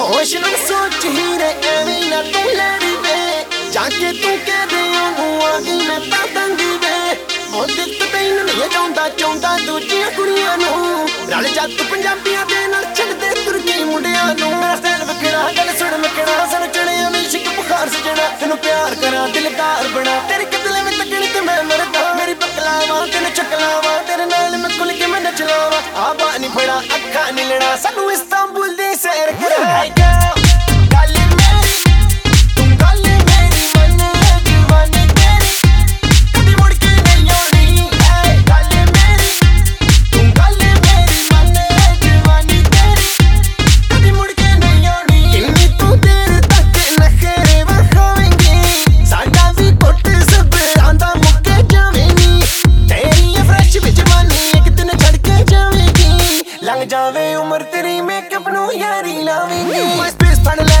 ਹੋਸ਼ ਨਾਲ ਸੋਚੀ ਰੇ, ਐਵੇਂ ਨਾ ਤੂੰ ਲੜੀ ਵੇ। ਜਾ ਕੇ ਤੂੰ ਕਹਿ ਦੇ ਆ ਗਈ ਮੈਂ ਤਾਂ ਤੰਗੀ ਵੇ। ਉਹ ਤੈਨੂੰ ਨਹੀਂ ਚਾਹੁੰਦਾ ਚਾਹੁੰਦਾ ਦੂਜੀਆਂ ਕੁੜੀਆਂ ਨੂੰ। ਰਲ ਜੱਤ ਪੰਜਾਬੀਆਂ ਦੇ ਨਾਲ ਛੱਡਦੇ ਤੁਰਕੀ ਮੁੰਡਿਆਂ ਨੂੰ। ਮੇਰਾ ਸਟਾਈਲ ਵਿਕਣਾ ਗੱਲ ਸੁਣ ਮਕਣਾ ਸਾਨੂੰ ਚੜਿਆ ਵੀ ਸ਼ਿਕ ਬੁਖਾਰ ਸਜਣਾ ਤੈਨੂੰ ਪਿਆਰ ਕਰਾਂ, ਦਿਲਦਾਰ ਬਣਾ। ਤੇਰੇ ਕਿਦਲੇ ਵਿੱਚ ਤੱਕਣੀ ਤੇ ਮੈਂ ਮਰਦਾ। ਮੇਰੀ ਬਕਲਾਵਾ ਤੈਨੂੰ ਚਕਲਾਵਾ ਤੇਰੇ ਨਾਲ ਮੈਂ ਕੁਲ ਕੇ ਮੈਂ ਨਚ ਆ ਬਾਣੀ ਫੜਾ, ਅੱਖਾਂ ਨਿਲਣਾ ਸਾਨੂੰ ਇਸਤਾਂਬੁਲ ਦੀ ਜਾਵੇ ਉਮਰ ਤੇਰੀ ਮੇਕਅਪ ਨੂੰ ਯਾਰੀ ਲਾਵੇਂਗੀ। ਸਪੇਸ ਫੜ ਲੈ